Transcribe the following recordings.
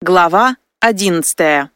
Глава одиннадцатая.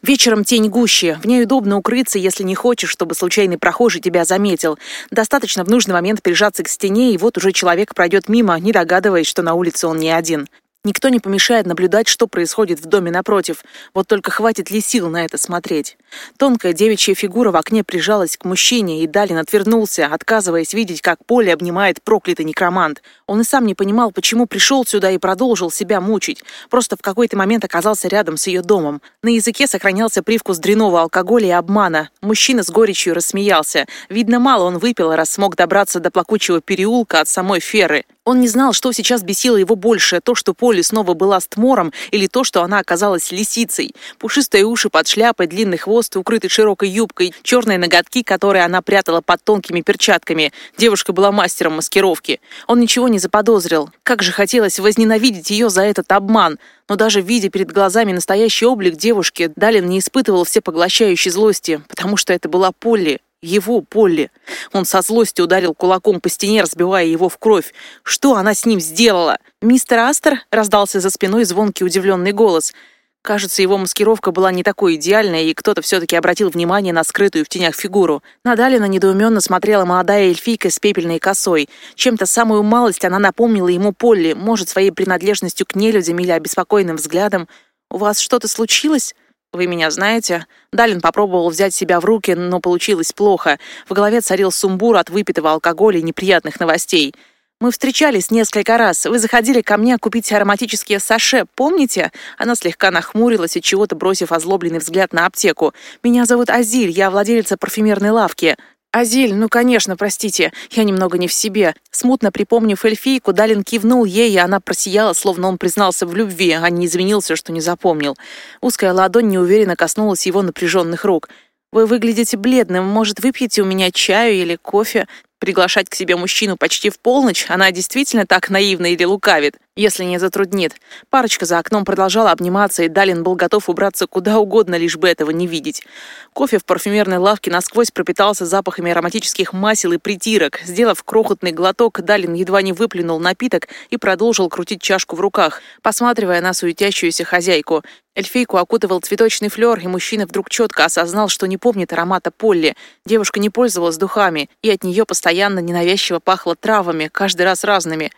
Вечером тень гуще. В ней удобно укрыться, если не хочешь, чтобы случайный прохожий тебя заметил. Достаточно в нужный момент прижаться к стене, и вот уже человек пройдет мимо, не догадываясь, что на улице он не один. Никто не помешает наблюдать, что происходит в доме напротив. Вот только хватит ли сил на это смотреть? Тонкая девичья фигура в окне прижалась к мужчине, и Далин отвернулся, отказываясь видеть, как Поле обнимает проклятый некромант. Он и сам не понимал, почему пришел сюда и продолжил себя мучить. Просто в какой-то момент оказался рядом с ее домом. На языке сохранялся привкус дряного алкоголя и обмана. Мужчина с горечью рассмеялся. Видно, мало он выпил, раз смог добраться до плакучего переулка от самой Феры. Он не знал, что сейчас бесило его больше, то, что Поле снова была с Тмором, или то, что она оказалась лисицей. Пушистые уши под шляпой, длинный хвост, укрытый широкой юбкой, черные ноготки, которые она прятала под тонкими перчатками. Девушка была мастером маскировки. Он ничего не заподозрил. Как же хотелось возненавидеть ее за этот обман. Но даже видя перед глазами настоящий облик девушки, Далин не испытывал всепоглощающей злости, потому что это была Полли. Его Полли. Он со злостью ударил кулаком по стене, разбивая его в кровь. Что она с ним сделала? «Мистер Астер?» — раздался за спиной звонкий удивленный голос. Кажется, его маскировка была не такой идеальной, и кто-то все-таки обратил внимание на скрытую в тенях фигуру. Надалина недоуменно смотрела молодая эльфийка с пепельной косой. Чем-то самую малость она напомнила ему Полли, может, своей принадлежностью к нелюдям или обеспокоенным взглядом. «У вас что-то случилось?» «Вы меня знаете?» Далин попробовал взять себя в руки, но получилось плохо. В голове царил сумбур от выпитого алкоголя и неприятных новостей. «Мы встречались несколько раз. Вы заходили ко мне купить ароматические саше, помните?» Она слегка нахмурилась и чего-то бросив озлобленный взгляд на аптеку. «Меня зовут Азиль, я владелица парфюмерной лавки. «Азиль, ну, конечно, простите, я немного не в себе». Смутно припомнив эльфийку, Далин кивнул ей, и она просияла, словно он признался в любви, а не извинился, что не запомнил. Узкая ладонь неуверенно коснулась его напряженных рук. «Вы выглядите бледным. Может, выпьете у меня чаю или кофе?» Приглашать к себе мужчину почти в полночь, она действительно так наивна или лукавит, если не затруднит. Парочка за окном продолжала обниматься, и Далин был готов убраться куда угодно, лишь бы этого не видеть. Кофе в парфюмерной лавке насквозь пропитался запахами ароматических масел и притирок. Сделав крохотный глоток, Далин едва не выплюнул напиток и продолжил крутить чашку в руках, посматривая на суетящуюся хозяйку. Эльфийку окутывал цветочный флер, и мужчина вдруг четко осознал, что не помнит аромата Полли. Девушка не пользовалась духами, и от нее постоянно ненавязчиво пахло травами, каждый раз разными.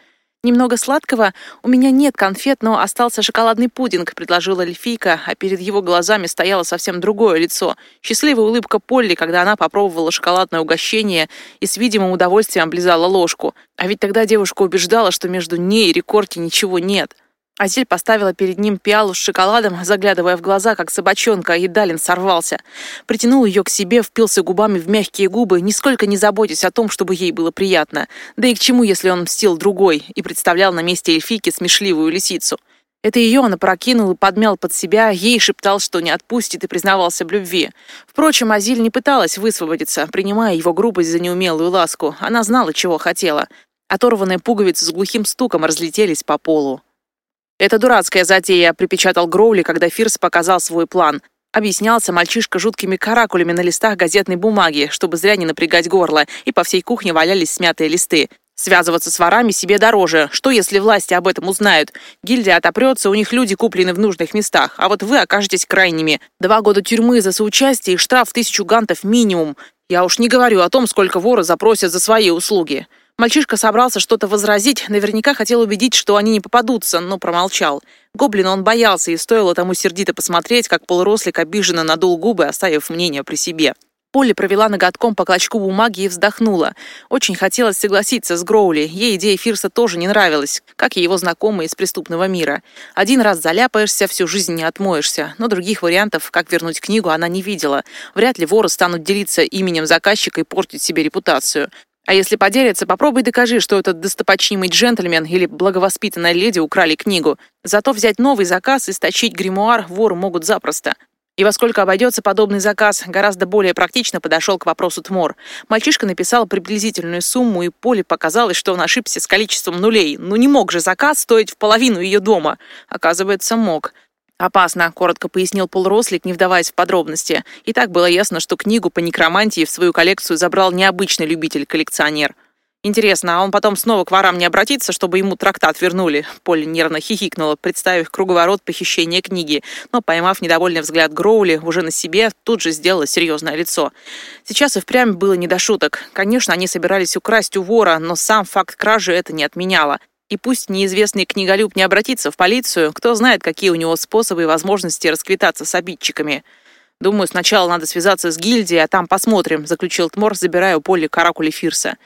«Немного сладкого? У меня нет конфет, но остался шоколадный пудинг», — предложила эльфийка, а перед его глазами стояло совсем другое лицо. Счастливая улыбка Полли, когда она попробовала шоколадное угощение и с видимым удовольствием облизала ложку. А ведь тогда девушка убеждала, что между ней и Рекорти ничего нет. Азиль поставила перед ним пиалу с шоколадом, заглядывая в глаза, как собачонка, и Далин сорвался. Притянул ее к себе, впился губами в мягкие губы, нисколько не заботясь о том, чтобы ей было приятно. Да и к чему, если он мстил другой и представлял на месте эльфийки смешливую лисицу? Это ее он опрокинул и подмял под себя, ей шептал, что не отпустит, и признавался в любви. Впрочем, Азиль не пыталась высвободиться, принимая его грубость за неумелую ласку. Она знала, чего хотела. Оторванные пуговицы с глухим стуком разлетелись по полу. «Это дурацкая затея», — припечатал Гроули, когда Фирс показал свой план. Объяснялся мальчишка жуткими каракулями на листах газетной бумаги, чтобы зря не напрягать горло, и по всей кухне валялись смятые листы. Связываться с ворами себе дороже. Что, если власти об этом узнают? Гильдия отопрется, у них люди куплены в нужных местах, а вот вы окажетесь крайними. Два года тюрьмы за соучастие и штраф тысячу гантов минимум. Я уж не говорю о том, сколько воры запросят за свои услуги. Мальчишка собрался что-то возразить, наверняка хотел убедить, что они не попадутся, но промолчал. Гоблина он боялся, и стоило тому сердито посмотреть, как полурослик обиженно надул губы, оставив мнение при себе. Полли провела ноготком по клочку бумаги и вздохнула. Очень хотелось согласиться с Гроули. Ей идея Фирса тоже не нравилась, как и его знакомые из преступного мира. Один раз заляпаешься, всю жизнь не отмоешься. Но других вариантов, как вернуть книгу, она не видела. Вряд ли воры станут делиться именем заказчика и портить себе репутацию. А если поделятся, попробуй докажи, что этот достопочнимый джентльмен или благовоспитанная леди украли книгу. Зато взять новый заказ и сточить гримуар воры могут запросто. И во сколько обойдется подобный заказ, гораздо более практично подошел к вопросу Тмор. Мальчишка написал приблизительную сумму, и Поле показалось, что он ошибся с количеством нулей. Ну не мог же заказ стоить в половину ее дома. Оказывается, мог. «Опасно», — коротко пояснил полурослик, не вдаваясь в подробности. И так было ясно, что книгу по некромантии в свою коллекцию забрал необычный любитель-коллекционер. Интересно, а он потом снова к ворам не обратится, чтобы ему трактат вернули? Полли нервно хихикнула, представив круговорот похищения книги, но, поймав недовольный взгляд Гроули уже на себе, тут же сделала серьезное лицо. Сейчас и впрямь было не до шуток. Конечно, они собирались украсть у вора, но сам факт кражи это не отменяло. И пусть неизвестный книголюб не обратится в полицию, кто знает, какие у него способы и возможности расквитаться с обидчиками. «Думаю, сначала надо связаться с гильдией, а там посмотрим», заключил Тмор, забирая у Полли каракули Фирса.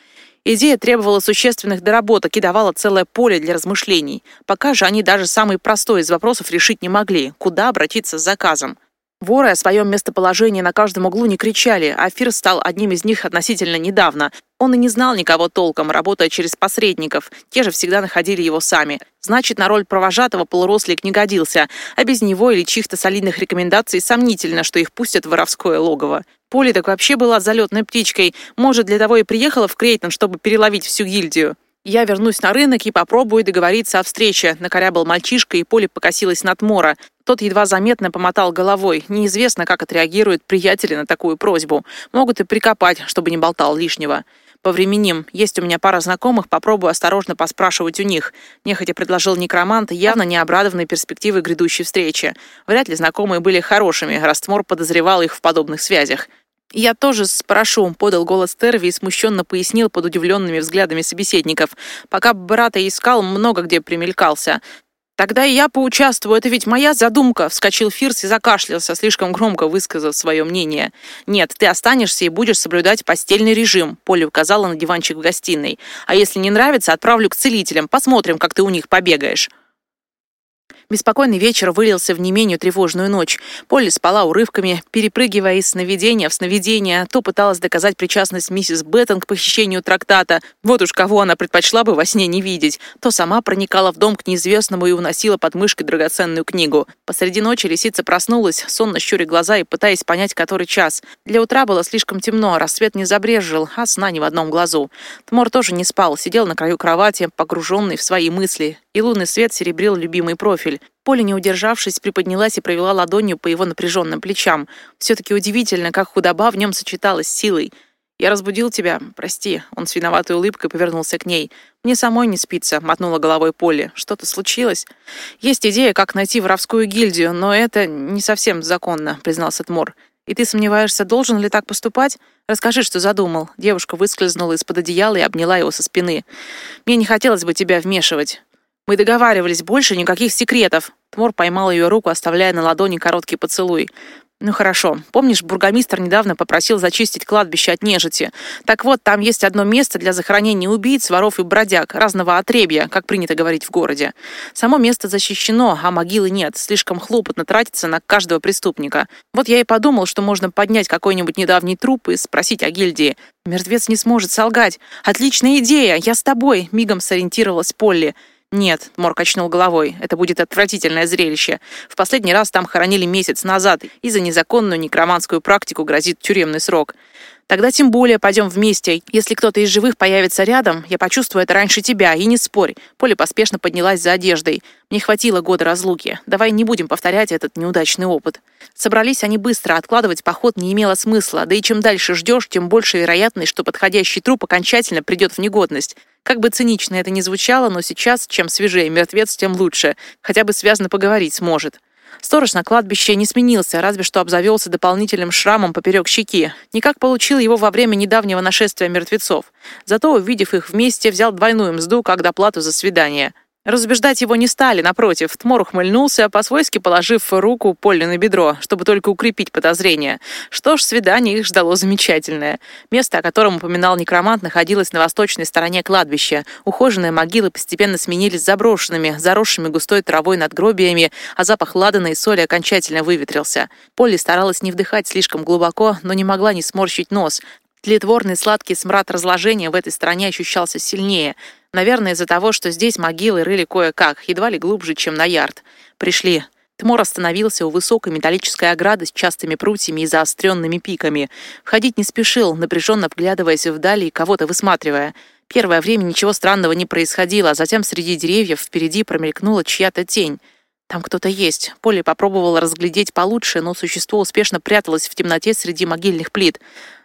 Идея требовала существенных доработок и давала целое поле для размышлений. Пока же они даже самый простой из вопросов решить не могли, куда обратиться с заказом. Воры о своем местоположении на каждом углу не кричали, а Фир стал одним из них относительно недавно. Он и не знал никого толком, работая через посредников. Те же всегда находили его сами. Значит, на роль провожатого полурослик не годился, а без него или чьих-то солидных рекомендаций сомнительно, что их пустят в воровское логово. Поли так вообще была залетной птичкой. Может, для того и приехала в Крейтон, чтобы переловить всю гильдию. «Я вернусь на рынок и попробую договориться о встрече», — накорябал мальчишка, и Поле покосилась над Мора. Тот едва заметно помотал головой. Неизвестно, как отреагируют приятели на такую просьбу. Могут и прикопать, чтобы не болтал лишнего. «Повременим. Есть у меня пара знакомых, попробую осторожно поспрашивать у них», — нехотя предложил некромант, явно не обрадованный перспективой грядущей встречи. Вряд ли знакомые были хорошими, Растмор подозревал их в подобных связях. «Я тоже спрошу», — подал голос Терви и смущенно пояснил под удивленными взглядами собеседников. «Пока брата искал, много где примелькался. «Тогда я поучаствую, это ведь моя задумка!» Вскочил Фирс и закашлялся, слишком громко высказав свое мнение. «Нет, ты останешься и будешь соблюдать постельный режим», Поля указала на диванчик в гостиной. «А если не нравится, отправлю к целителям. Посмотрим, как ты у них побегаешь». Беспокойный вечер вылился в не менее тревожную ночь. Полли спала урывками, перепрыгивая из сновидения в сновидение, то пыталась доказать причастность миссис Беттон к похищению трактата, вот уж кого она предпочла бы во сне не видеть, то сама проникала в дом к неизвестному и уносила под мышкой драгоценную книгу. Посреди ночи лисица проснулась, сонно щуря глаза и пытаясь понять, который час. Для утра было слишком темно, рассвет не забрежил, а сна ни в одном глазу. Тмор тоже не спал, сидел на краю кровати, погруженный в свои мысли, и лунный свет серебрил любимый профиль. Поля, не удержавшись, приподнялась и провела ладонью по его напряженным плечам. Все-таки удивительно, как худоба в нем сочеталась с силой. «Я разбудил тебя, прости». Он с виноватой улыбкой повернулся к ней. «Мне самой не спится», — мотнула головой Полли. «Что-то случилось?» «Есть идея, как найти воровскую гильдию, но это не совсем законно», — признался Тмор. «И ты сомневаешься, должен ли так поступать? Расскажи, что задумал». Девушка выскользнула из-под одеяла и обняла его со спины. «Мне не хотелось бы тебя вмешивать. Мы договаривались, больше никаких секретов. Тмор поймал ее руку, оставляя на ладони короткий поцелуй. Ну хорошо. Помнишь, бургомистр недавно попросил зачистить кладбище от нежити? Так вот, там есть одно место для захоронения убийц, воров и бродяг, разного отребья, как принято говорить в городе. Само место защищено, а могилы нет. Слишком хлопотно тратиться на каждого преступника. Вот я и подумал, что можно поднять какой-нибудь недавний труп и спросить о гильдии. Мертвец не сможет солгать. Отличная идея, я с тобой, мигом сориентировалась Полли. «Нет», — Мор качнул головой, — «это будет отвратительное зрелище. В последний раз там хоронили месяц назад, и за незаконную некроманскую практику грозит тюремный срок. Тогда тем более пойдем вместе. Если кто-то из живых появится рядом, я почувствую это раньше тебя, и не спорь». Поля поспешно поднялась за одеждой. «Мне хватило года разлуки. Давай не будем повторять этот неудачный опыт». Собрались они быстро, откладывать поход не имело смысла, да и чем дальше ждешь, тем больше вероятность, что подходящий труп окончательно придет в негодность. Как бы цинично это ни звучало, но сейчас, чем свежее мертвец, тем лучше. Хотя бы связно поговорить сможет. Сторож на кладбище не сменился, разве что обзавелся дополнительным шрамом поперек щеки. Никак получил его во время недавнего нашествия мертвецов. Зато, увидев их вместе, взял двойную мзду как доплату за свидание. Разбеждать его не стали, напротив. Тмор ухмыльнулся, по-свойски положив руку Полли на бедро, чтобы только укрепить подозрения. Что ж, свидание их ждало замечательное. Место, о котором упоминал некромант, находилось на восточной стороне кладбища. Ухоженные могилы постепенно сменились заброшенными, заросшими густой травой над гробиями, а запах ладана и соли окончательно выветрился. Полли старалась не вдыхать слишком глубоко, но не могла не сморщить нос. Тлетворный сладкий смрад разложения в этой стране ощущался сильнее. Наверное, из-за того, что здесь могилы рыли кое-как, едва ли глубже, чем на ярд. Пришли. Тмор остановился у высокой металлической ограды с частыми прутьями и заостренными пиками. Входить не спешил, напряженно вглядываясь вдали и кого-то высматривая. Первое время ничего странного не происходило, а затем среди деревьев впереди промелькнула чья-то тень. Там кто-то есть. Поле попробовала разглядеть получше, но существо успешно пряталось в темноте среди могильных плит.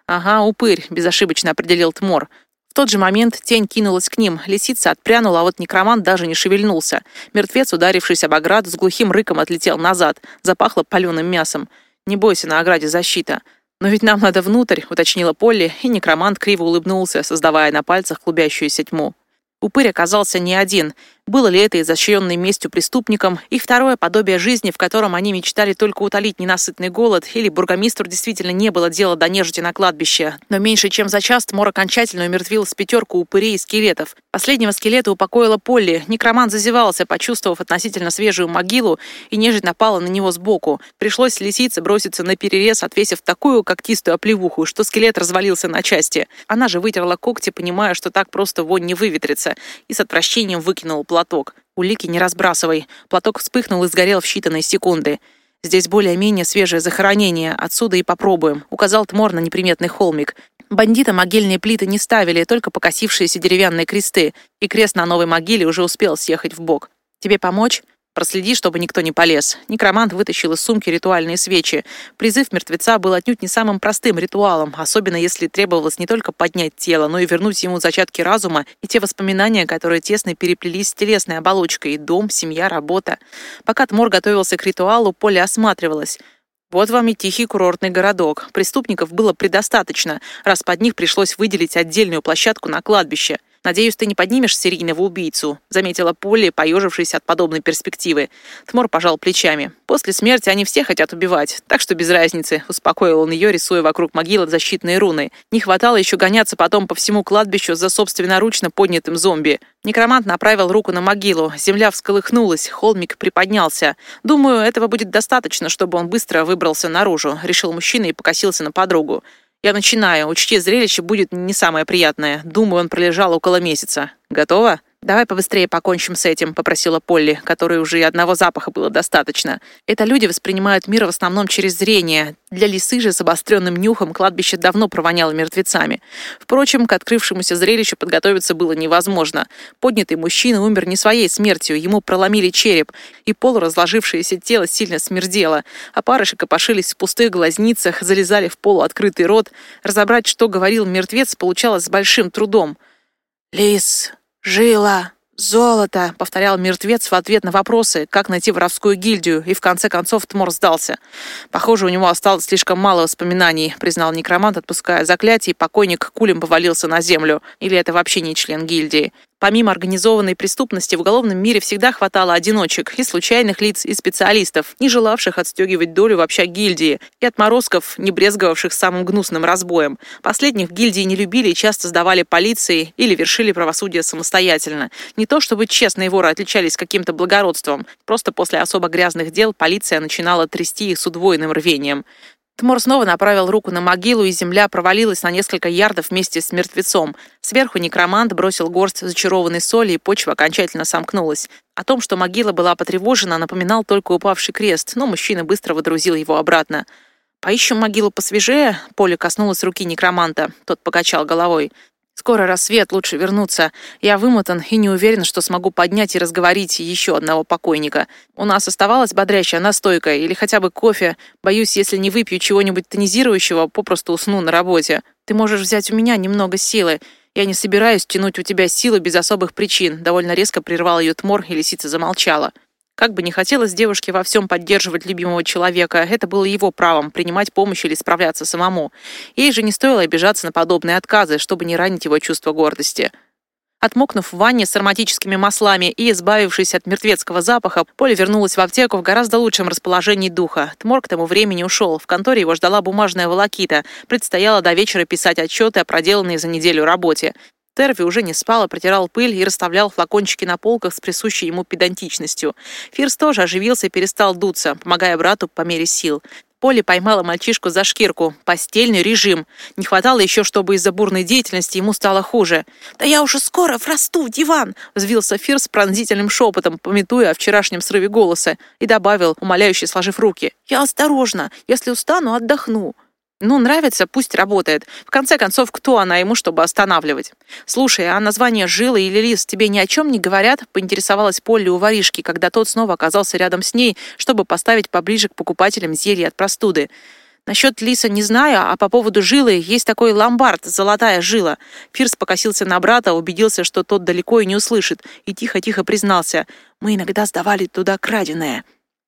«Ага, упырь», — безошибочно определил Тмор. В тот же момент тень кинулась к ним, лисица отпрянула, а вот некромант даже не шевельнулся. Мертвец, ударившись об ограду, с глухим рыком отлетел назад, запахло паленым мясом. «Не бойся, на ограде защита». «Но ведь нам надо внутрь», — уточнила Полли, и некромант криво улыбнулся, создавая на пальцах клубящуюся тьму. Упырь оказался не один. Было ли это изощренной местью преступникам, и второе подобие жизни, в котором они мечтали только утолить ненасытный голод, или бургомистру действительно не было дела до нежити на кладбище. Но меньше чем за час Тмор окончательно умертвил с пятерку упырей и скелетов. Последнего скелета упокоила Полли. Некромант зазевался, почувствовав относительно свежую могилу, и нежить напала на него сбоку. Пришлось лисице броситься на перерез, отвесив такую когтистую оплевуху, что скелет развалился на части. Она же вытерла когти, понимая, что так просто вонь не выветрится, и с отвращением выкинула платок. Улики не разбрасывай. Платок вспыхнул и сгорел в считанные секунды. Здесь более-менее свежее захоронение. Отсюда и попробуем. Указал Тмор на неприметный холмик. Бандиты могильные плиты не ставили, только покосившиеся деревянные кресты. И крест на новой могиле уже успел съехать в бок. Тебе помочь? Проследи, чтобы никто не полез. Некромант вытащил из сумки ритуальные свечи. Призыв мертвеца был отнюдь не самым простым ритуалом, особенно если требовалось не только поднять тело, но и вернуть ему зачатки разума и те воспоминания, которые тесно переплелись с телесной оболочкой. Дом, семья, работа. Пока Тмор готовился к ритуалу, Поле осматривалась. Вот вам и тихий курортный городок. Преступников было предостаточно, раз под них пришлось выделить отдельную площадку на кладбище – «Надеюсь, ты не поднимешь серийного убийцу», — заметила Полли, поежившись от подобной перспективы. Тмор пожал плечами. «После смерти они все хотят убивать, так что без разницы», — успокоил он ее, рисуя вокруг могилы защитные руны. Не хватало еще гоняться потом по всему кладбищу за собственноручно поднятым зомби. Некромант направил руку на могилу. Земля всколыхнулась, холмик приподнялся. «Думаю, этого будет достаточно, чтобы он быстро выбрался наружу», — решил мужчина и покосился на подругу. Я начинаю. Учти, зрелище будет не самое приятное. Думаю, он пролежал около месяца. Готово? «Давай побыстрее покончим с этим», — попросила Полли, которой уже и одного запаха было достаточно. Это люди воспринимают мир в основном через зрение. Для лисы же с обостренным нюхом кладбище давно провоняло мертвецами. Впрочем, к открывшемуся зрелищу подготовиться было невозможно. Поднятый мужчина умер не своей смертью, ему проломили череп, и полуразложившееся тело сильно смердело, а парыши копошились в пустых глазницах, залезали в полуоткрытый рот. Разобрать, что говорил мертвец, получалось с большим трудом. «Лис, «Жила! Золото!» — повторял мертвец в ответ на вопросы, как найти воровскую гильдию, и в конце концов Тмор сдался. «Похоже, у него осталось слишком мало воспоминаний», — признал некромант, отпуская заклятие, и покойник кулем повалился на землю. Или это вообще не член гильдии. Помимо организованной преступности, в уголовном мире всегда хватало одиночек, и случайных лиц, и специалистов, не желавших отстегивать долю в общак гильдии, и отморозков, не брезговавших самым гнусным разбоем. Последних гильдии не любили и часто сдавали полиции или вершили правосудие самостоятельно. Не то чтобы честные воры отличались каким-то благородством, просто после особо грязных дел полиция начинала трясти их с удвоенным рвением. Тмор снова направил руку на могилу, и земля провалилась на несколько ярдов вместе с мертвецом. Сверху некромант бросил горсть зачарованной соли, и почва окончательно сомкнулась. О том, что могила была потревожена, напоминал только упавший крест, но мужчина быстро водрузил его обратно. «Поищем могилу посвежее?» Поле коснулась руки некроманта. Тот покачал головой. Скоро рассвет, лучше вернуться. Я вымотан и не уверен, что смогу поднять и разговорить еще одного покойника. У нас оставалась бодрящая настойка или хотя бы кофе. Боюсь, если не выпью чего-нибудь тонизирующего, попросту усну на работе. Ты можешь взять у меня немного силы. Я не собираюсь тянуть у тебя силы без особых причин. Довольно резко прервал ее тмор, и лисица замолчала. Как бы не хотелось девушке во всем поддерживать любимого человека, это было его правом принимать помощь или справляться самому. Ей же не стоило обижаться на подобные отказы, чтобы не ранить его чувство гордости. Отмокнув в ванне с ароматическими маслами и избавившись от мертвецкого запаха, Поля вернулась в аптеку в гораздо лучшем расположении духа. Тмор к тому времени ушел. В конторе его ждала бумажная волокита. Предстояло до вечера писать отчеты о проделанной за неделю работе. Терви уже не спал, а протирал пыль и расставлял флакончики на полках с присущей ему педантичностью. Фирс тоже оживился и перестал дуться, помогая брату по мере сил. Поле поймала мальчишку за шкирку. Постельный режим. Не хватало еще, чтобы из-за бурной деятельности ему стало хуже. «Да я уже скоро врасту в диван!» — взвился Фирс пронзительным шепотом, пометуя о вчерашнем срыве голоса, и добавил, умоляюще сложив руки. «Я осторожно. Если устану, отдохну». Ну, нравится, пусть работает. В конце концов, кто она ему, чтобы останавливать? Слушай, а название Жила или Лис тебе ни о чем не говорят? Поинтересовалась Полли у воришки, когда тот снова оказался рядом с ней, чтобы поставить поближе к покупателям зелье от простуды. Насчет Лиса не знаю, а по поводу жилы есть такой ломбард, золотая жила. Пирс покосился на брата, убедился, что тот далеко и не услышит, и тихо-тихо признался. Мы иногда сдавали туда краденое.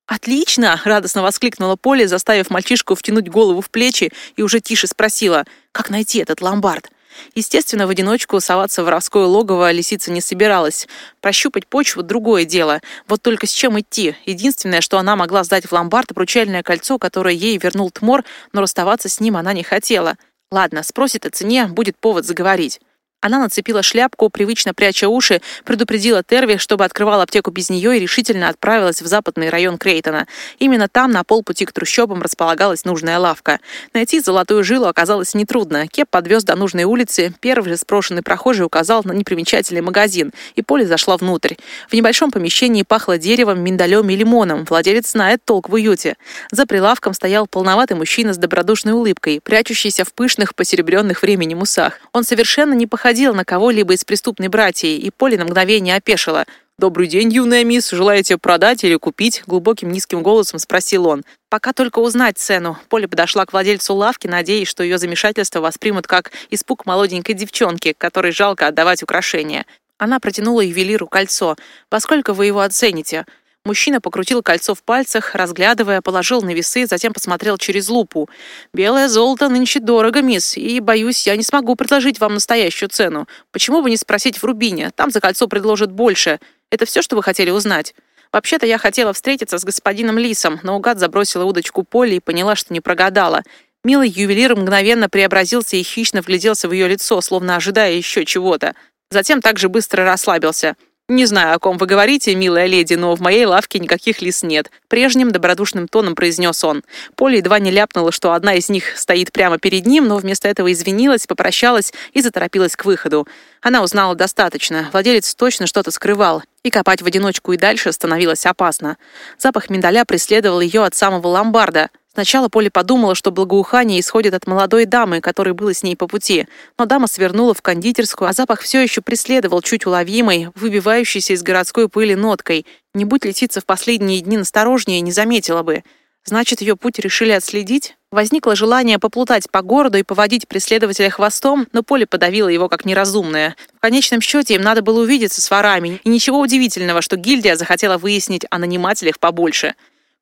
«Отлично!» — радостно воскликнула Поле, заставив мальчишку втянуть голову в плечи и уже тише спросила, как найти этот ломбард. Естественно, в одиночку соваться в воровское логово лисица не собиралась. Прощупать почву — другое дело. Вот только с чем идти? Единственное, что она могла сдать в ломбард, обручальное кольцо, которое ей вернул Тмор, но расставаться с ним она не хотела. Ладно, спросит о цене, будет повод заговорить. Она нацепила шляпку, привычно пряча уши, предупредила Терви, чтобы открывал аптеку без нее и решительно отправилась в западный район Крейтона. Именно там, на полпути к трущобам, располагалась нужная лавка. Найти золотую жилу оказалось нетрудно. Кеп подвез до нужной улицы, первый же спрошенный прохожий указал на непримечательный магазин, и Поле зашла внутрь. В небольшом помещении пахло деревом, миндалем и лимоном. Владелец знает толк в уюте. За прилавком стоял полноватый мужчина с добродушной улыбкой, прячущийся в пышных, посеребренных временем усах. Он совершенно не походил походил на кого-либо из преступной братьи, и Поле на мгновение опешила. «Добрый день, юная мисс. Желаете продать или купить?» Глубоким низким голосом спросил он. Пока только узнать цену. Поля подошла к владельцу лавки, надеясь, что ее замешательство воспримут как испуг молоденькой девчонки, которой жалко отдавать украшения. Она протянула ювелиру кольцо. «Во сколько вы его оцените?» Мужчина покрутил кольцо в пальцах, разглядывая, положил на весы, затем посмотрел через лупу. «Белое золото нынче дорого, мисс, и, боюсь, я не смогу предложить вам настоящую цену. Почему бы не спросить в Рубине? Там за кольцо предложат больше. Это все, что вы хотели узнать?» Вообще-то я хотела встретиться с господином Лисом, но угад забросила удочку Поле и поняла, что не прогадала. Милый ювелир мгновенно преобразился и хищно вгляделся в ее лицо, словно ожидая еще чего-то. Затем также быстро расслабился. «Не знаю, о ком вы говорите, милая леди, но в моей лавке никаких лис нет», — прежним добродушным тоном произнес он. Поля едва не ляпнула, что одна из них стоит прямо перед ним, но вместо этого извинилась, попрощалась и заторопилась к выходу. Она узнала достаточно. Владелец точно что-то скрывал, и копать в одиночку и дальше становилось опасно. Запах миндаля преследовал ее от самого ломбарда — Сначала Поле подумала, что благоухание исходит от молодой дамы, которая была с ней по пути. Но дама свернула в кондитерскую, а запах все еще преследовал чуть уловимой, выбивающейся из городской пыли ноткой. Не будь летица в последние дни насторожнее, не заметила бы. Значит, ее путь решили отследить? Возникло желание поплутать по городу и поводить преследователя хвостом, но Поле подавило его как неразумное. В конечном счете им надо было увидеться с ворами, и ничего удивительного, что гильдия захотела выяснить о нанимателях побольше.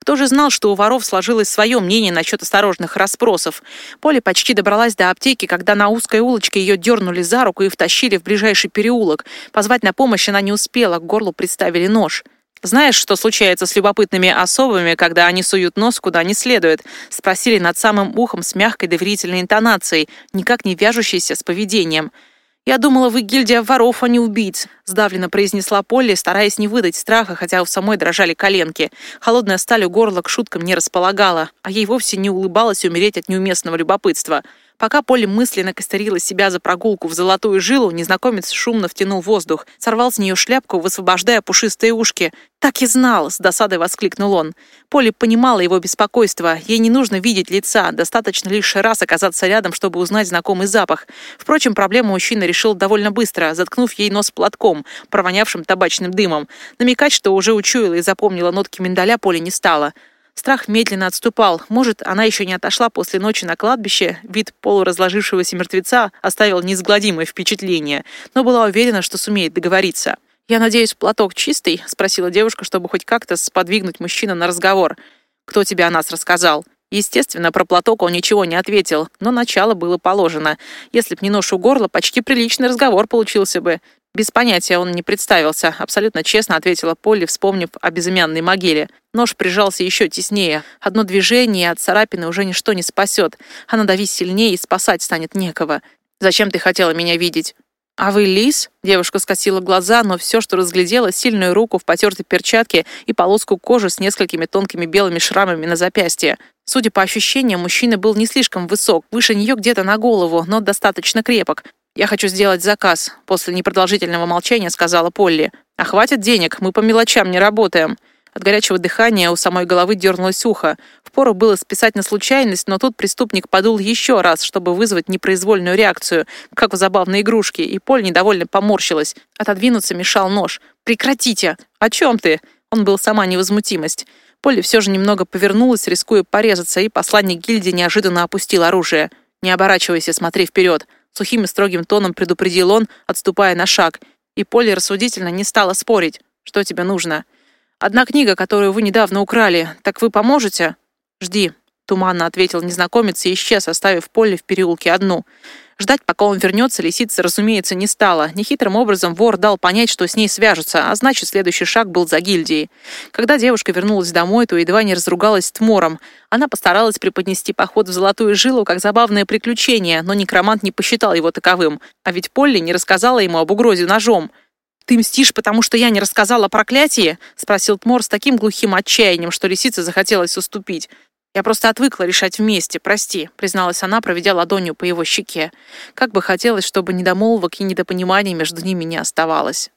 Кто же знал, что у воров сложилось свое мнение насчет осторожных расспросов? Поле почти добралась до аптеки, когда на узкой улочке ее дернули за руку и втащили в ближайший переулок. Позвать на помощь она не успела, к горлу приставили нож. «Знаешь, что случается с любопытными особами, когда они суют нос куда не следует?» — спросили над самым ухом с мягкой доверительной интонацией, никак не вяжущейся с поведением. «Я думала, вы гильдия воров, а не убийц», — сдавленно произнесла Полли, стараясь не выдать страха, хотя у самой дрожали коленки. Холодная сталь у горла к шуткам не располагала, а ей вовсе не улыбалось умереть от неуместного любопытства. Пока Поле мысленно костерила себя за прогулку в золотую жилу, незнакомец шумно втянул воздух, сорвал с нее шляпку, высвобождая пушистые ушки. «Так и знал!» — с досадой воскликнул он. Поле понимала его беспокойство. Ей не нужно видеть лица, достаточно лишь раз оказаться рядом, чтобы узнать знакомый запах. Впрочем, проблему мужчина решил довольно быстро, заткнув ей нос платком, провонявшим табачным дымом. Намекать, что уже учуяла и запомнила нотки миндаля, Поле не стала. Страх медленно отступал. Может, она еще не отошла после ночи на кладбище. Вид полуразложившегося мертвеца оставил неизгладимое впечатление, но была уверена, что сумеет договориться. «Я надеюсь, платок чистый?» — спросила девушка, чтобы хоть как-то сподвигнуть мужчину на разговор. «Кто тебе о нас рассказал?» Естественно, про платок он ничего не ответил, но начало было положено. Если б не нож у горла, почти приличный разговор получился бы. Без понятия он не представился, абсолютно честно ответила Полли, вспомнив о безымянной могиле. Нож прижался еще теснее. Одно движение от царапины уже ничто не спасет. А надавить сильнее и спасать станет некого. «Зачем ты хотела меня видеть?» «А вы лис?» — девушка скосила глаза, но все, что разглядела, сильную руку в потертой перчатке и полоску кожи с несколькими тонкими белыми шрамами на запястье. Судя по ощущениям, мужчина был не слишком высок, выше нее где-то на голову, но достаточно крепок. «Я хочу сделать заказ», — после непродолжительного молчания сказала Полли. «А хватит денег, мы по мелочам не работаем». От горячего дыхания у самой головы дернулось ухо. Впору было списать на случайность, но тут преступник подул еще раз, чтобы вызвать непроизвольную реакцию, как в забавной игрушке, и Поль недовольно поморщилась. Отодвинуться мешал нож. «Прекратите!» «О чем ты?» Он был сама невозмутимость. Полли все же немного повернулась, рискуя порезаться, и посланник гильдии неожиданно опустил оружие. «Не оборачивайся, смотри вперед!» Сухим и строгим тоном предупредил он, отступая на шаг. И Полли рассудительно не стала спорить. «Что тебе нужно?» «Одна книга, которую вы недавно украли. Так вы поможете?» «Жди», — туманно ответил незнакомец и исчез, оставив Полли в переулке одну. Ждать, пока он вернется, лисица, разумеется, не стала. Нехитрым образом вор дал понять, что с ней свяжутся, а значит, следующий шаг был за гильдией. Когда девушка вернулась домой, то едва не разругалась с Тмором. Она постаралась преподнести поход в Золотую Жилу как забавное приключение, но некромант не посчитал его таковым. А ведь Полли не рассказала ему об угрозе ножом. «Ты мстишь, потому что я не рассказала о проклятии?» — спросил Тмор с таким глухим отчаянием, что лисице захотелось уступить. «Я просто отвыкла решать вместе, прости», — призналась она, проведя ладонью по его щеке. Как бы хотелось, чтобы недомолвок и недопониманий между ними не оставалось.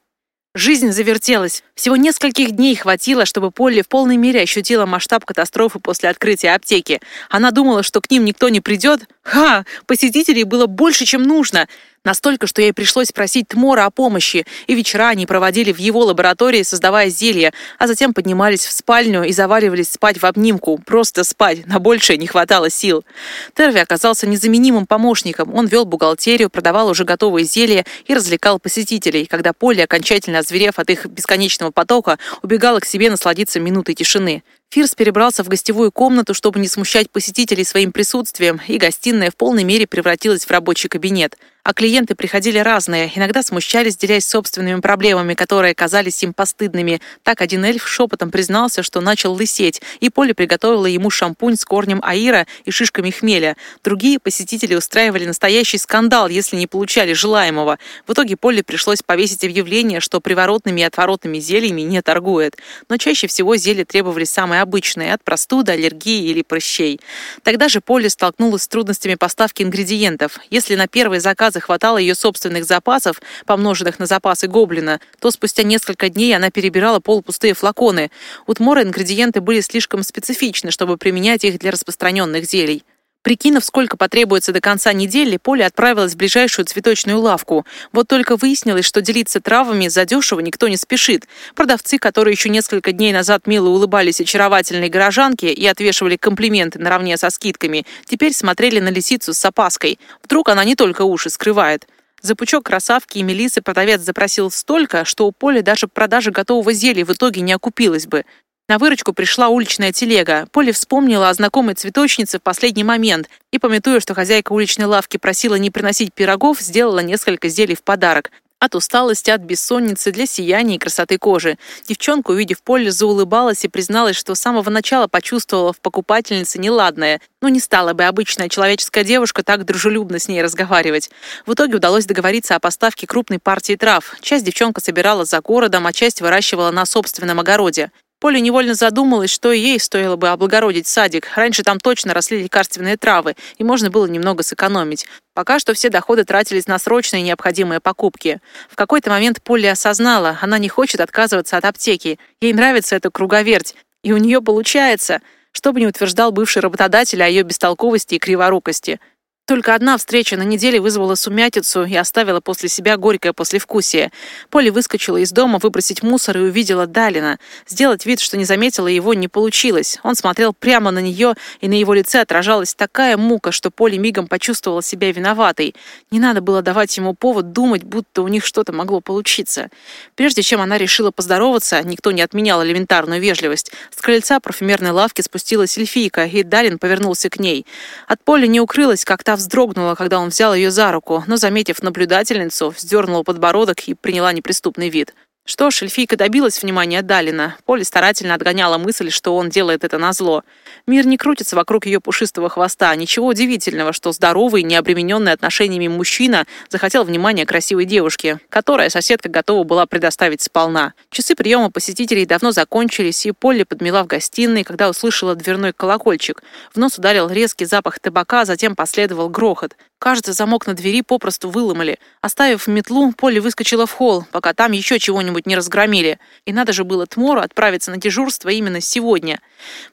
Жизнь завертелась. Всего нескольких дней хватило, чтобы Полли в полной мере ощутила масштаб катастрофы после открытия аптеки. Она думала, что к ним никто не придет. Ха! Посетителей было больше, чем нужно. Настолько, что ей пришлось просить Тмора о помощи, и вечера они проводили в его лаборатории, создавая зелья, а затем поднимались в спальню и заваливались спать в обнимку. Просто спать, на большее не хватало сил. Терви оказался незаменимым помощником. Он вел бухгалтерию, продавал уже готовые зелья и развлекал посетителей, когда Полли, окончательно озверев от их бесконечного потока, убегала к себе насладиться минутой тишины. Фирс перебрался в гостевую комнату, чтобы не смущать посетителей своим присутствием, и гостиная в полной мере превратилась в рабочий кабинет. А клиенты приходили разные, иногда смущались, делясь собственными проблемами, которые казались им постыдными. Так один эльф шепотом признался, что начал лысеть, и Поле приготовила ему шампунь с корнем аира и шишками хмеля. Другие посетители устраивали настоящий скандал, если не получали желаемого. В итоге Поле пришлось повесить объявление, что приворотными и отворотными зельями не торгует. Но чаще всего зелья требовались самые обычные, от простуды, аллергии или прыщей. Тогда же Поле столкнулась с трудностями поставки ингредиентов. Если на первый заказ хватало ее собственных запасов, помноженных на запасы гоблина, то спустя несколько дней она перебирала полупустые флаконы. У Тмора ингредиенты были слишком специфичны, чтобы применять их для распространенных зелий. Прикинув, сколько потребуется до конца недели, Поля отправилась в ближайшую цветочную лавку. Вот только выяснилось, что делиться травами задешево никто не спешит. Продавцы, которые еще несколько дней назад мило улыбались очаровательной горожанке и отвешивали комплименты наравне со скидками, теперь смотрели на лисицу с опаской. Вдруг она не только уши скрывает. За пучок красавки и мелисы продавец запросил столько, что у Поли даже продажа готового зелья в итоге не окупилась бы. На выручку пришла уличная телега. Поле вспомнила о знакомой цветочнице в последний момент и, пометуя, что хозяйка уличной лавки просила не приносить пирогов, сделала несколько зелий в подарок. От усталости, от бессонницы, для сияния и красоты кожи. Девчонка, увидев Поле, заулыбалась и призналась, что с самого начала почувствовала в покупательнице неладное. Но не стала бы обычная человеческая девушка так дружелюбно с ней разговаривать. В итоге удалось договориться о поставке крупной партии трав. Часть девчонка собирала за городом, а часть выращивала на собственном огороде. Поля невольно задумалась, что и ей стоило бы облагородить садик. Раньше там точно росли лекарственные травы, и можно было немного сэкономить. Пока что все доходы тратились на срочные необходимые покупки. В какой-то момент Полли осознала, она не хочет отказываться от аптеки. Ей нравится эта круговерть. И у нее получается. Что бы ни утверждал бывший работодатель о ее бестолковости и криворукости – только одна встреча на неделе вызвала сумятицу и оставила после себя горькое послевкусие. Поле выскочила из дома выбросить мусор и увидела Далина. Сделать вид, что не заметила его, не получилось. Он смотрел прямо на нее, и на его лице отражалась такая мука, что Поле мигом почувствовала себя виноватой. Не надо было давать ему повод думать, будто у них что-то могло получиться. Прежде чем она решила поздороваться, никто не отменял элементарную вежливость. С крыльца парфюмерной лавки спустилась эльфийка, и Далин повернулся к ней. От Поля не укрылась, вздрогнула, когда он взял ее за руку, но, заметив наблюдательницу, вздернула подбородок и приняла неприступный вид. Что ж, эльфийка добилась внимания Далина. Поле старательно отгоняла мысль, что он делает это назло. Мир не крутится вокруг ее пушистого хвоста. Ничего удивительного, что здоровый, необремененный отношениями мужчина захотел внимания красивой девушки, которая соседка готова была предоставить сполна. Часы приема посетителей давно закончились, и Полли подмела в гостиной, когда услышала дверной колокольчик. В нос ударил резкий запах табака, затем последовал грохот. Кажется, замок на двери попросту выломали. Оставив метлу, Полли выскочила в холл, пока там еще чего-нибудь не разгромили. И надо же было Тмору отправиться на дежурство именно сегодня.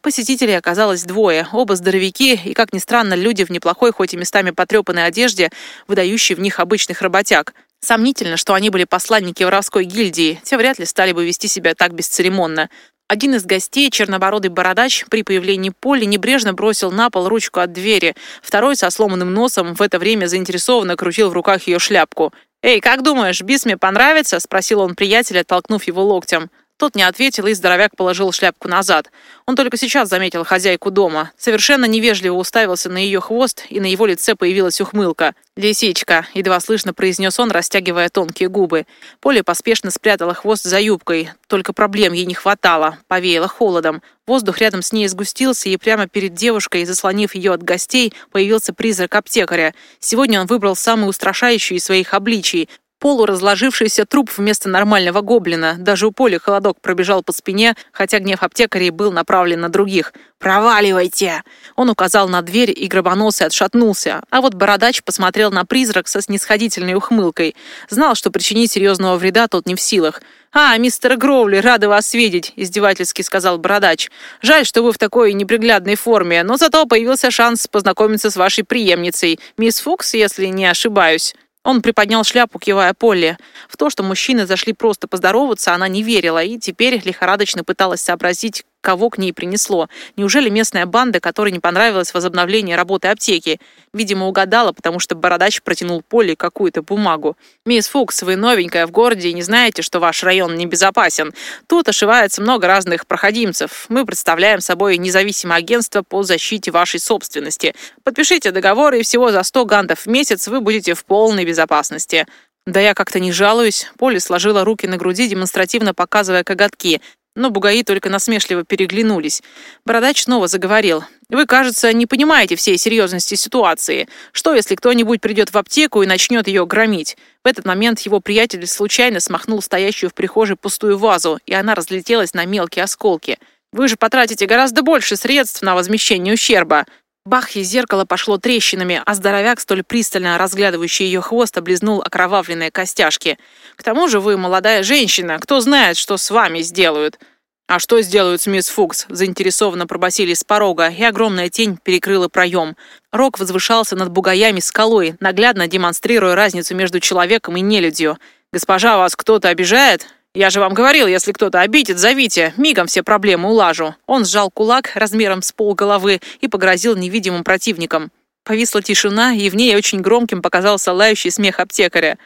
Посетителей оказалось двое, оба здоровяки и, как ни странно, люди в неплохой, хоть и местами потрепанной одежде, выдающие в них обычных работяг. Сомнительно, что они были посланники воровской гильдии, те вряд ли стали бы вести себя так бесцеремонно. Один из гостей, чернобородый бородач, при появлении Поли небрежно бросил на пол ручку от двери. Второй со сломанным носом в это время заинтересованно крутил в руках ее шляпку. «Эй, как думаешь, бис мне понравится?» – спросил он приятеля, толкнув его локтем. Тот не ответил, и здоровяк положил шляпку назад. Он только сейчас заметил хозяйку дома. Совершенно невежливо уставился на ее хвост, и на его лице появилась ухмылка. «Лисичка», — едва слышно произнес он, растягивая тонкие губы. Поля поспешно спрятала хвост за юбкой. Только проблем ей не хватало. Повеяло холодом. Воздух рядом с ней сгустился, и прямо перед девушкой, заслонив ее от гостей, появился призрак аптекаря. Сегодня он выбрал самый устрашающий из своих обличий полуразложившийся труп вместо нормального гоблина. Даже у Поли холодок пробежал по спине, хотя гнев аптекарей был направлен на других. «Проваливайте!» Он указал на дверь, и гробоносый отшатнулся. А вот бородач посмотрел на призрак со снисходительной ухмылкой. Знал, что причинить серьезного вреда тот не в силах. «А, мистер Гроули, рада вас видеть», — издевательски сказал бородач. «Жаль, что вы в такой неприглядной форме, но зато появился шанс познакомиться с вашей преемницей, мисс Фукс, если не ошибаюсь». Он приподнял шляпу, кивая Полли. В то, что мужчины зашли просто поздороваться, она не верила и теперь лихорадочно пыталась сообразить, кого к ней принесло. Неужели местная банда, которой не понравилось возобновление работы аптеки? Видимо, угадала, потому что бородач протянул Поле какую-то бумагу. «Мисс Фукс, вы новенькая в городе и не знаете, что ваш район небезопасен. Тут ошивается много разных проходимцев. Мы представляем собой независимое агентство по защите вашей собственности. Подпишите договор, и всего за 100 гандов в месяц вы будете в полной безопасности». Да я как-то не жалуюсь. Поле сложила руки на груди, демонстративно показывая коготки. Но бугаи только насмешливо переглянулись. Бородач снова заговорил. «Вы, кажется, не понимаете всей серьезности ситуации. Что, если кто-нибудь придет в аптеку и начнет ее громить?» В этот момент его приятель случайно смахнул стоящую в прихожей пустую вазу, и она разлетелась на мелкие осколки. «Вы же потратите гораздо больше средств на возмещение ущерба. Бах, и зеркало пошло трещинами, а здоровяк, столь пристально разглядывающий ее хвост, облизнул окровавленные костяшки. «К тому же вы молодая женщина, кто знает, что с вами сделают?» «А что сделают с мисс Фукс?» – заинтересованно пробасили с порога, и огромная тень перекрыла проем. Рок возвышался над бугаями скалой, наглядно демонстрируя разницу между человеком и нелюдью. «Госпожа, вас кто-то обижает?» «Я же вам говорил, если кто-то обидит, зовите, мигом все проблемы улажу». Он сжал кулак размером с полголовы и погрозил невидимым противникам. Повисла тишина, и в ней очень громким показался лающий смех аптекаря.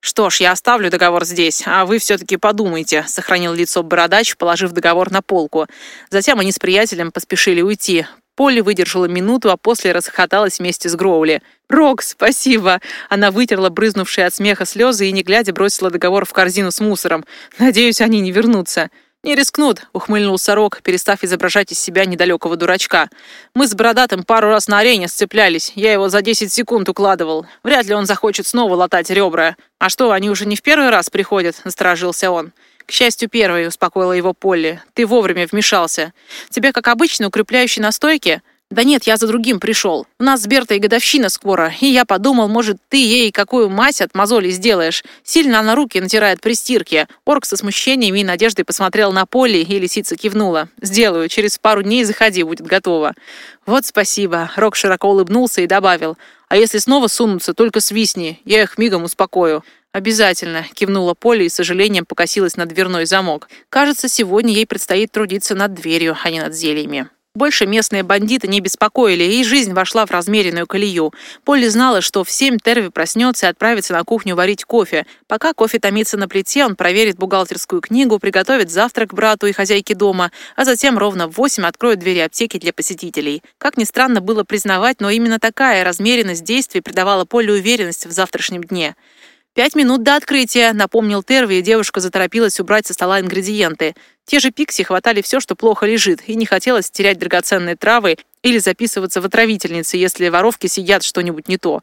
«Что ж, я оставлю договор здесь, а вы все-таки подумайте», — сохранил лицо бородач, положив договор на полку. Затем они с приятелем поспешили уйти. Полли выдержала минуту, а после расхохоталась вместе с Гроули. «Рок, спасибо!» Она вытерла брызнувшие от смеха слезы и, не глядя, бросила договор в корзину с мусором. «Надеюсь, они не вернутся». «Не рискнут», — ухмыльнулся Рок, перестав изображать из себя недалекого дурачка. «Мы с Бородатым пару раз на арене сцеплялись. Я его за 10 секунд укладывал. Вряд ли он захочет снова латать ребра. А что, они уже не в первый раз приходят?» — насторожился он. «К счастью, первый», — успокоила его Полли. «Ты вовремя вмешался. Тебе, как обычно, укрепляющие настойки?» «Да нет, я за другим пришел. У нас с Бертой годовщина скоро, и я подумал, может, ты ей какую мазь от мозолей сделаешь. Сильно она руки натирает при стирке». Орк со смущением и надеждой посмотрел на Полли, и лисица кивнула. «Сделаю. Через пару дней заходи, будет готово». «Вот спасибо». Рок широко улыбнулся и добавил. «А если снова сунутся, только свистни. Я их мигом успокою». «Обязательно», — кивнула Поля и с сожалением покосилась на дверной замок. «Кажется, сегодня ей предстоит трудиться над дверью, а не над зельями». Больше местные бандиты не беспокоили, и жизнь вошла в размеренную колею. Полли знала, что в семь Терви проснется и отправится на кухню варить кофе. Пока кофе томится на плите, он проверит бухгалтерскую книгу, приготовит завтрак брату и хозяйке дома, а затем ровно в восемь откроет двери аптеки для посетителей. Как ни странно было признавать, но именно такая размеренность действий придавала Полли уверенность в завтрашнем дне. «Пять минут до открытия», — напомнил Терви, и девушка заторопилась убрать со стола ингредиенты. Те же пикси хватали все, что плохо лежит, и не хотелось терять драгоценные травы или записываться в отравительницы, если воровки съедят что-нибудь не то.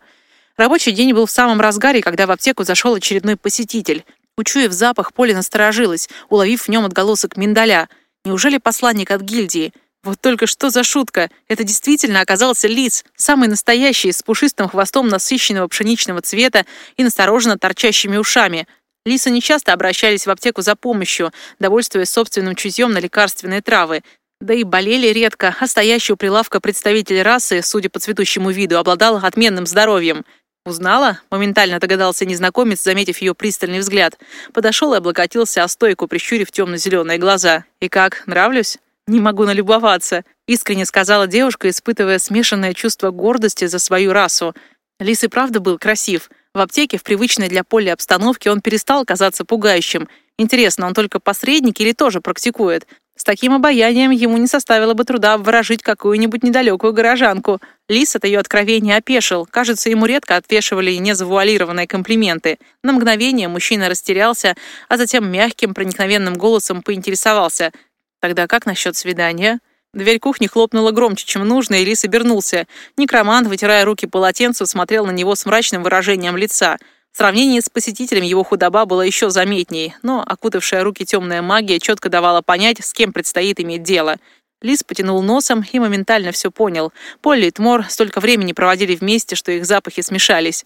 Рабочий день был в самом разгаре, когда в аптеку зашел очередной посетитель. Учуяв запах, Поле насторожилась, уловив в нем отголосок миндаля. Неужели посланник от гильдии? Вот только что за шутка! Это действительно оказался лис, самый настоящий, с пушистым хвостом насыщенного пшеничного цвета и настороженно торчащими ушами. Лисы нечасто обращались в аптеку за помощью, довольствуясь собственным чутьем на лекарственные травы. Да и болели редко, а стоящий у прилавка представитель расы, судя по цветущему виду, обладал отменным здоровьем. «Узнала?» — моментально догадался незнакомец, заметив ее пристальный взгляд. Подошел и облокотился о стойку, прищурив темно-зеленые глаза. «И как, нравлюсь?» «Не могу налюбоваться», — искренне сказала девушка, испытывая смешанное чувство гордости за свою расу. Лис и правда был красив. В аптеке, в привычной для Поля обстановке, он перестал казаться пугающим. Интересно, он только посредник или тоже практикует? С таким обаянием ему не составило бы труда обворожить какую-нибудь недалекую горожанку. Лис от ее откровения опешил. Кажется, ему редко отвешивали незавуалированные комплименты. На мгновение мужчина растерялся, а затем мягким, проникновенным голосом поинтересовался. «Тогда как насчет свидания?» Дверь кухни хлопнула громче, чем нужно, и Лис обернулся. Некромант, вытирая руки полотенцем, смотрел на него с мрачным выражением лица. В сравнении с посетителем его худоба была еще заметней, но окутавшая руки темная магия четко давала понять, с кем предстоит иметь дело. Лис потянул носом и моментально все понял. Полли и Тмор столько времени проводили вместе, что их запахи смешались.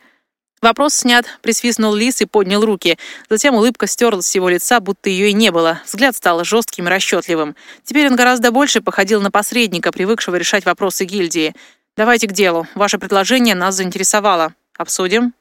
«Вопрос снят», — присвистнул Лис и поднял руки. Затем улыбка стерлась с его лица, будто ее и не было. Взгляд стал жестким и расчетливым. Теперь он гораздо больше походил на посредника, привыкшего решать вопросы гильдии. «Давайте к делу. Ваше предложение нас заинтересовало. Обсудим?»